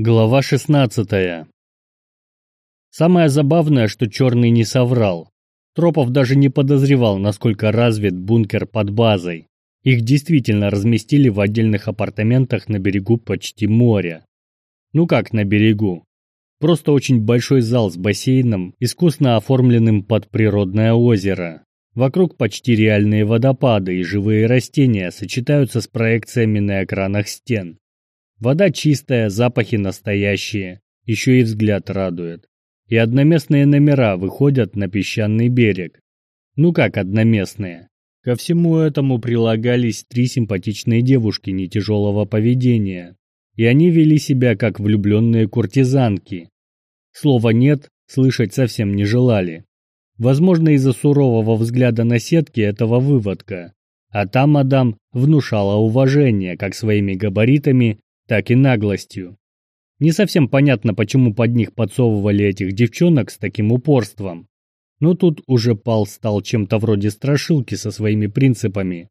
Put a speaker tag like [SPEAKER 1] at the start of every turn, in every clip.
[SPEAKER 1] Глава 16 Самое забавное, что Черный не соврал. Тропов даже не подозревал, насколько развит бункер под базой. Их действительно разместили в отдельных апартаментах на берегу почти моря. Ну как на берегу? Просто очень большой зал с бассейном, искусно оформленным под природное озеро. Вокруг почти реальные водопады и живые растения сочетаются с проекциями на экранах стен. Вода чистая, запахи настоящие, еще и взгляд радует. И одноместные номера выходят на песчаный берег. Ну как одноместные? Ко всему этому прилагались три симпатичные девушки нетяжелого поведения. И они вели себя как влюбленные куртизанки. Слова «нет» слышать совсем не желали. Возможно, из-за сурового взгляда на сетки этого выводка. А та мадам внушала уважение как своими габаритами, так и наглостью. Не совсем понятно, почему под них подсовывали этих девчонок с таким упорством. Но тут уже Пал стал чем-то вроде страшилки со своими принципами.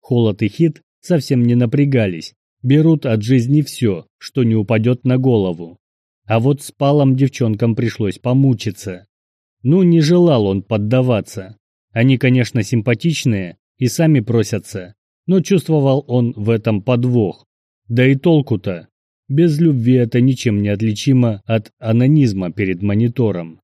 [SPEAKER 1] Холод и Хит совсем не напрягались, берут от жизни все, что не упадет на голову. А вот с Палом девчонкам пришлось помучиться. Ну, не желал он поддаваться. Они, конечно, симпатичные и сами просятся, но чувствовал он в этом подвох. Да и толку-то. Без любви это ничем не отличимо от анонизма перед монитором.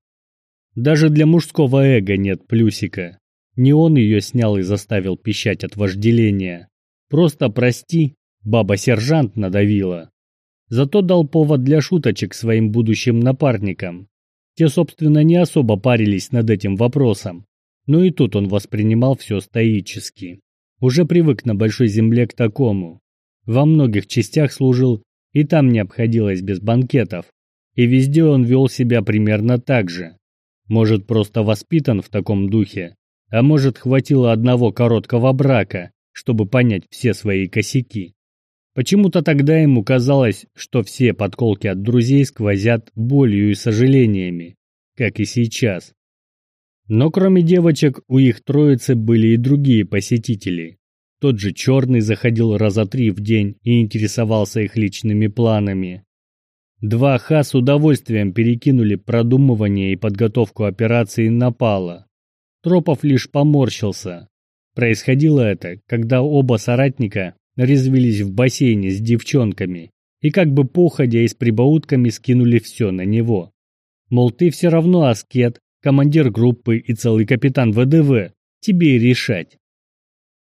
[SPEAKER 1] Даже для мужского эго нет плюсика. Не он ее снял и заставил пищать от вожделения. Просто прости, баба-сержант надавила. Зато дал повод для шуточек своим будущим напарникам. Те, собственно, не особо парились над этим вопросом. Но и тут он воспринимал все стоически. Уже привык на большой земле к такому. Во многих частях служил, и там не обходилось без банкетов. И везде он вел себя примерно так же. Может, просто воспитан в таком духе, а может, хватило одного короткого брака, чтобы понять все свои косяки. Почему-то тогда ему казалось, что все подколки от друзей сквозят болью и сожалениями, как и сейчас. Но кроме девочек, у их троицы были и другие посетители. Тот же Черный заходил раза три в день и интересовался их личными планами. Два Ха с удовольствием перекинули продумывание и подготовку операции напала. Тропов лишь поморщился. Происходило это, когда оба соратника резвились в бассейне с девчонками и как бы походя и с прибаутками скинули все на него. Мол, ты все равно аскет, командир группы и целый капитан ВДВ, тебе и решать.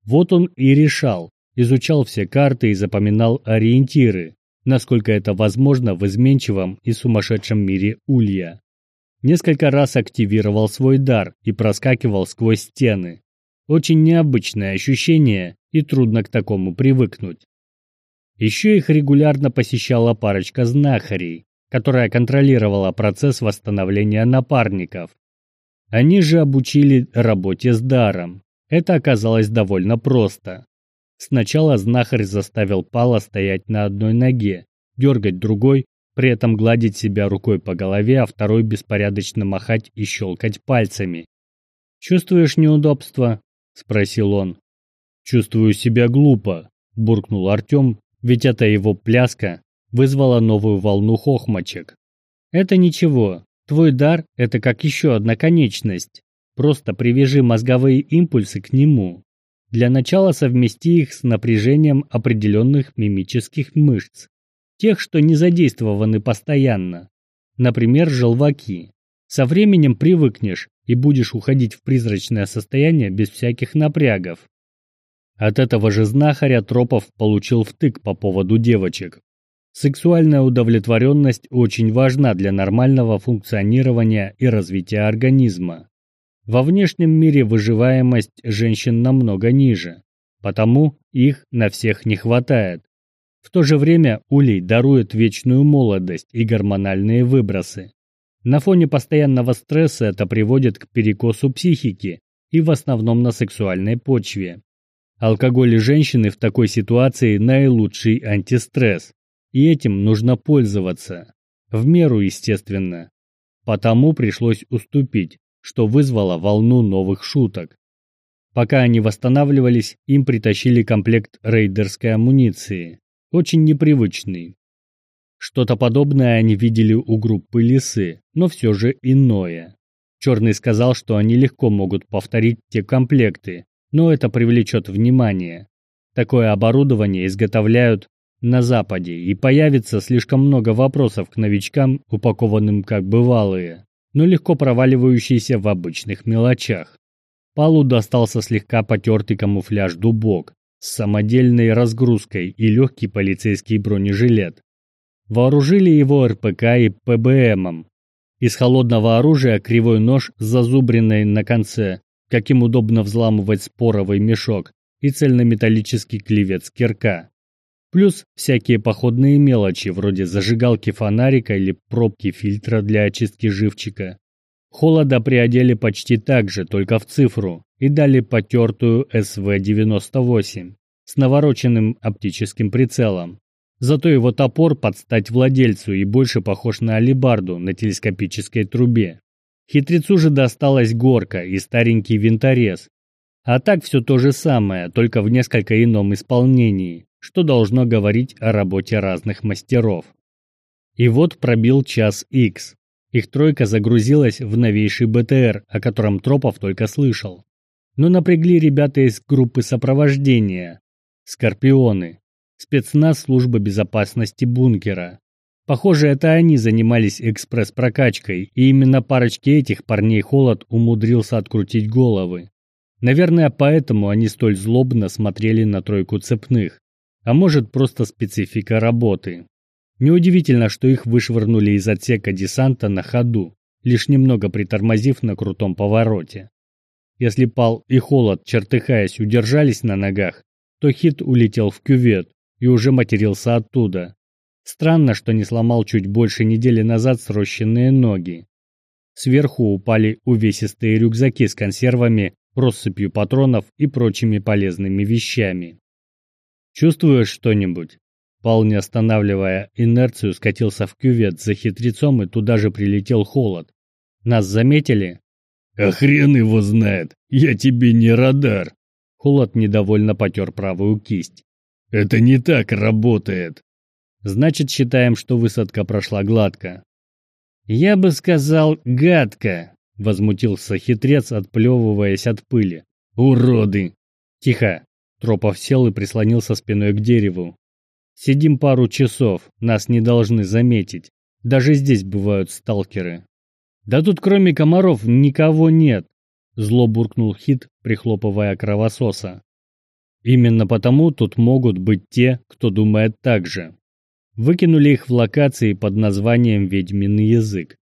[SPEAKER 1] Вот он и решал, изучал все карты и запоминал ориентиры, насколько это возможно в изменчивом и сумасшедшем мире Улья. Несколько раз активировал свой дар и проскакивал сквозь стены. Очень необычное ощущение и трудно к такому привыкнуть. Еще их регулярно посещала парочка знахарей, которая контролировала процесс восстановления напарников. Они же обучили работе с даром, это оказалось довольно просто. Сначала знахарь заставил Пала стоять на одной ноге, дергать другой, при этом гладить себя рукой по голове, а второй беспорядочно махать и щелкать пальцами. «Чувствуешь неудобство?» – спросил он. «Чувствую себя глупо», – буркнул Артем, ведь эта его пляска вызвала новую волну хохмочек. «Это ничего, твой дар – это как еще одна конечность. Просто привяжи мозговые импульсы к нему. Для начала совмести их с напряжением определенных мимических мышц, тех, что не задействованы постоянно. Например, желваки. Со временем привыкнешь и будешь уходить в призрачное состояние без всяких напрягов. От этого же знахаря Тропов получил втык по поводу девочек. Сексуальная удовлетворенность очень важна для нормального функционирования и развития организма. Во внешнем мире выживаемость женщин намного ниже, потому их на всех не хватает. В то же время улей дарует вечную молодость и гормональные выбросы. На фоне постоянного стресса это приводит к перекосу психики и в основном на сексуальной почве. Алкоголь и женщины в такой ситуации наилучший антистресс, и этим нужно пользоваться. В меру, естественно. Потому пришлось уступить, что вызвало волну новых шуток. Пока они восстанавливались, им притащили комплект рейдерской амуниции, очень непривычный. Что-то подобное они видели у группы Лисы, но все же иное. Черный сказал, что они легко могут повторить те комплекты, но это привлечет внимание. Такое оборудование изготовляют на Западе, и появится слишком много вопросов к новичкам, упакованным как бывалые, но легко проваливающиеся в обычных мелочах. Палу достался слегка потертый камуфляж дубок с самодельной разгрузкой и легкий полицейский бронежилет. Вооружили его РПК и ПБМом. Из холодного оружия кривой нож с зазубренной на конце, каким удобно взламывать споровый мешок, и цельнометаллический клевец кирка. Плюс всякие походные мелочи, вроде зажигалки фонарика или пробки фильтра для очистки живчика. Холода приодели почти так же, только в цифру, и дали потертую СВ-98 с навороченным оптическим прицелом. Зато его топор под стать владельцу и больше похож на алебарду на телескопической трубе. Хитрецу же досталась горка и старенький винторез. А так все то же самое, только в несколько ином исполнении, что должно говорить о работе разных мастеров. И вот пробил час X. Их тройка загрузилась в новейший БТР, о котором Тропов только слышал. Но напрягли ребята из группы сопровождения. Скорпионы спецназ службы безопасности бункера. Похоже, это они занимались экспресс-прокачкой, и именно парочке этих парней Холод умудрился открутить головы. Наверное, поэтому они столь злобно смотрели на тройку цепных. А может, просто специфика работы. Неудивительно, что их вышвырнули из отсека десанта на ходу, лишь немного притормозив на крутом повороте. Если Пал и Холод, чертыхаясь, удержались на ногах, то Хит улетел в кювет, и уже матерился оттуда. Странно, что не сломал чуть больше недели назад срощенные ноги. Сверху упали увесистые рюкзаки с консервами, россыпью патронов и прочими полезными вещами. «Чувствуешь что-нибудь?» Пал, не останавливая инерцию, скатился в кювет за хитрецом и туда же прилетел холод. «Нас заметили?»
[SPEAKER 2] «А хрен его знает! Я тебе не радар!»
[SPEAKER 1] Холод недовольно потер правую кисть.
[SPEAKER 2] Это не так работает.
[SPEAKER 1] Значит, считаем, что высадка прошла гладко. Я бы сказал, гадко, возмутился хитрец, отплевываясь от пыли. Уроды! Тихо. Тропов сел и прислонился спиной к дереву. Сидим пару часов, нас не должны заметить. Даже здесь бывают сталкеры. Да тут кроме комаров никого нет, зло буркнул Хит, прихлопывая кровососа. Именно потому тут могут быть те, кто думает так же. Выкинули их в локации под названием «Ведьминый язык».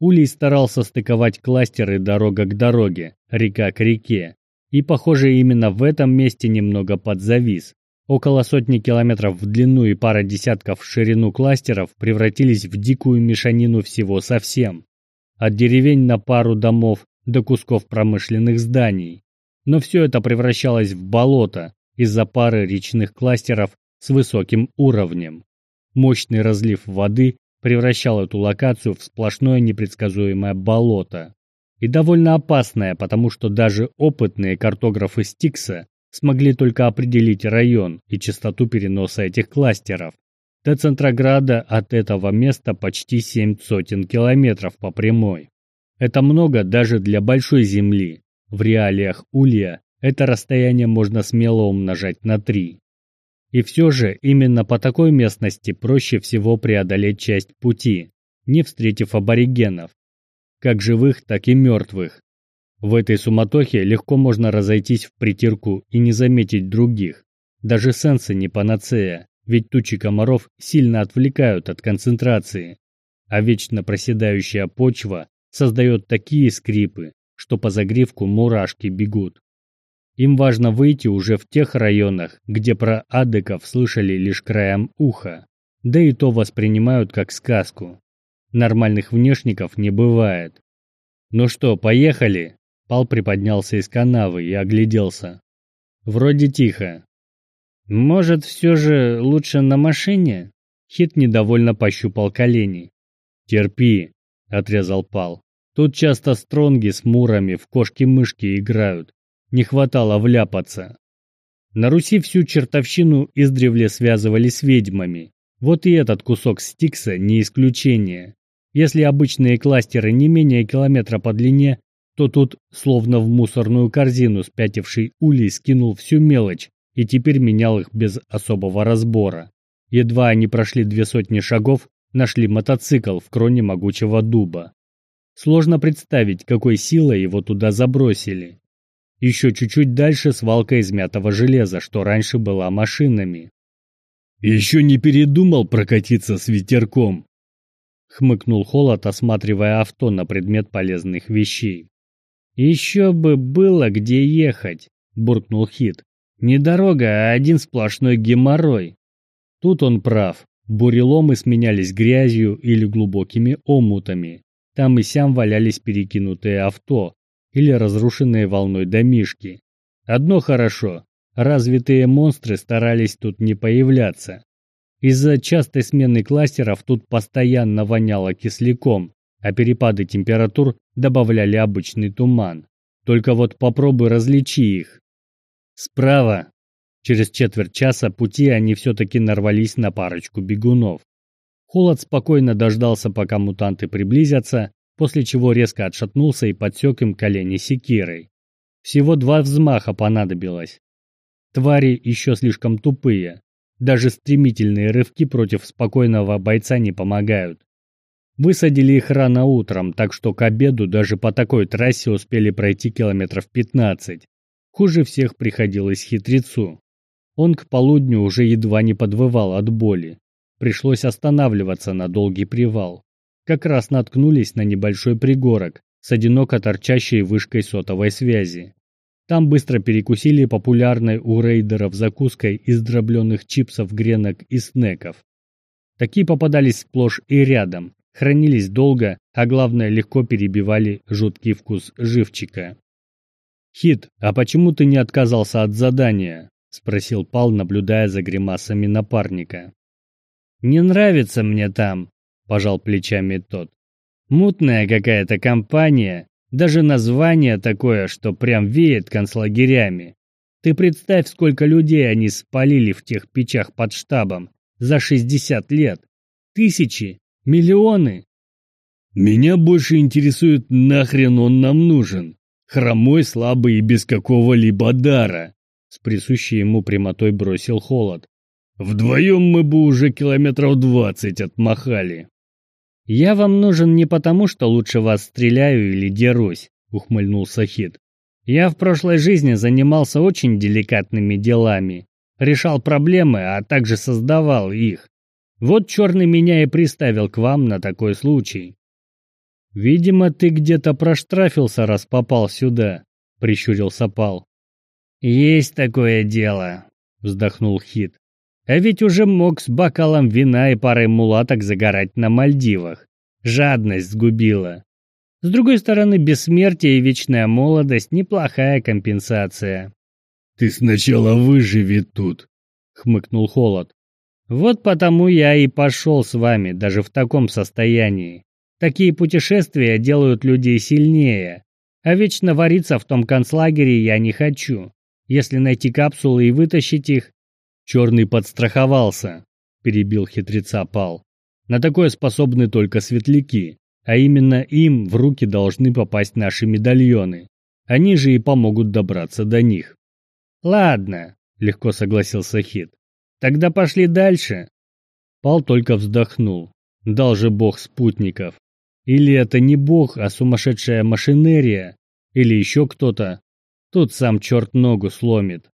[SPEAKER 1] Улей старался стыковать кластеры дорога к дороге, река к реке. И, похоже, именно в этом месте немного подзавис. Около сотни километров в длину и пара десятков в ширину кластеров превратились в дикую мешанину всего совсем. От деревень на пару домов до кусков промышленных зданий. Но все это превращалось в болото, из-за пары речных кластеров с высоким уровнем. Мощный разлив воды превращал эту локацию в сплошное непредсказуемое болото. И довольно опасное, потому что даже опытные картографы Стикса смогли только определить район и частоту переноса этих кластеров. До Центрограда от этого места почти семь сотен километров по прямой. Это много даже для большой земли. В реалиях Улья это расстояние можно смело умножать на 3. И все же именно по такой местности проще всего преодолеть часть пути, не встретив аборигенов, как живых, так и мертвых. В этой суматохе легко можно разойтись в притирку и не заметить других. Даже сенсы не панацея, ведь тучи комаров сильно отвлекают от концентрации, а вечно проседающая почва создает такие скрипы, что по загривку мурашки бегут. Им важно выйти уже в тех районах, где про адыков слышали лишь краем уха, да и то воспринимают как сказку. Нормальных внешников не бывает. «Ну что, поехали?» Пал приподнялся из канавы и огляделся. «Вроде тихо». «Может, все же лучше на машине?» Хит недовольно пощупал колени. «Терпи», — отрезал Пал. «Тут часто стронги с мурами в кошки-мышки играют. Не хватало вляпаться. На Руси всю чертовщину издревле связывали с ведьмами, Вот и этот кусок стикса не исключение. Если обычные кластеры не менее километра по длине, то тут, словно в мусорную корзину спятивший улей, скинул всю мелочь и теперь менял их без особого разбора. Едва они прошли две сотни шагов, нашли мотоцикл в кроне могучего дуба. Сложно представить, какой силой его туда забросили. Еще чуть-чуть дальше свалка измятого железа, что раньше была машинами.
[SPEAKER 2] «Еще не передумал прокатиться с ветерком?»
[SPEAKER 1] Хмыкнул Холод, осматривая авто на предмет полезных вещей. «Еще бы было где ехать!» – буркнул Хит. «Не дорога, а один сплошной геморрой». Тут он прав. Буреломы сменялись грязью или глубокими омутами. Там и сям валялись перекинутые авто или разрушенные волной домишки. Одно хорошо, развитые монстры старались тут не появляться. Из-за частой смены кластеров тут постоянно воняло кисляком, а перепады температур добавляли обычный туман. Только вот попробуй различи их. Справа. Через четверть часа пути они все-таки нарвались на парочку бегунов. Холод спокойно дождался, пока мутанты приблизятся, после чего резко отшатнулся и подсек им колени секирой. Всего два взмаха понадобилось. Твари еще слишком тупые. Даже стремительные рывки против спокойного бойца не помогают. Высадили их рано утром, так что к обеду даже по такой трассе успели пройти километров 15. Хуже всех приходилось хитрецу. Он к полудню уже едва не подвывал от боли. Пришлось останавливаться на долгий привал. Как раз наткнулись на небольшой пригорок с одиноко торчащей вышкой сотовой связи. Там быстро перекусили популярной у рейдеров закуской из дробленых чипсов, гренок и снеков. Такие попадались сплошь и рядом, хранились долго, а главное легко перебивали жуткий вкус живчика. «Хит, а почему ты не отказался от задания?» – спросил Пал, наблюдая за гримасами напарника. «Не нравится мне там», – пожал плечами тот. «Мутная какая-то компания, даже название такое, что прям веет концлагерями. Ты представь, сколько людей они спалили в тех печах под штабом за 60 лет. Тысячи, миллионы».
[SPEAKER 2] «Меня больше интересует, нахрен он нам нужен. Хромой, слабый и без какого-либо дара», — с присущей ему прямотой бросил холод. Вдвоем мы бы уже километров двадцать отмахали.
[SPEAKER 1] «Я вам нужен не потому, что лучше вас стреляю или дерусь», — ухмыльнулся Хит. «Я в прошлой жизни занимался очень деликатными делами, решал проблемы, а также создавал их. Вот черный меня и приставил к вам на такой случай». «Видимо, ты где-то проштрафился, раз попал сюда», — прищурился Пал. «Есть такое дело», — вздохнул Хит. А ведь уже мог с бокалом вина и парой мулаток загорать на Мальдивах. Жадность сгубила. С другой стороны, бессмертие и вечная молодость – неплохая компенсация.
[SPEAKER 2] «Ты сначала выживи тут», – хмыкнул Холод.
[SPEAKER 1] «Вот потому я и пошел с вами, даже в таком состоянии. Такие путешествия делают людей сильнее. А вечно вариться в том концлагере я не хочу. Если найти капсулы и вытащить их, Черный подстраховался, перебил хитреца Пал. На такое способны только светляки, а именно им в руки должны попасть наши медальоны. Они же и помогут добраться до них. Ладно, легко согласился Хит. Тогда пошли дальше. Пал только вздохнул. Дал же бог спутников. Или это не бог, а сумасшедшая машинерия? Или еще кто-то? Тут сам черт ногу сломит.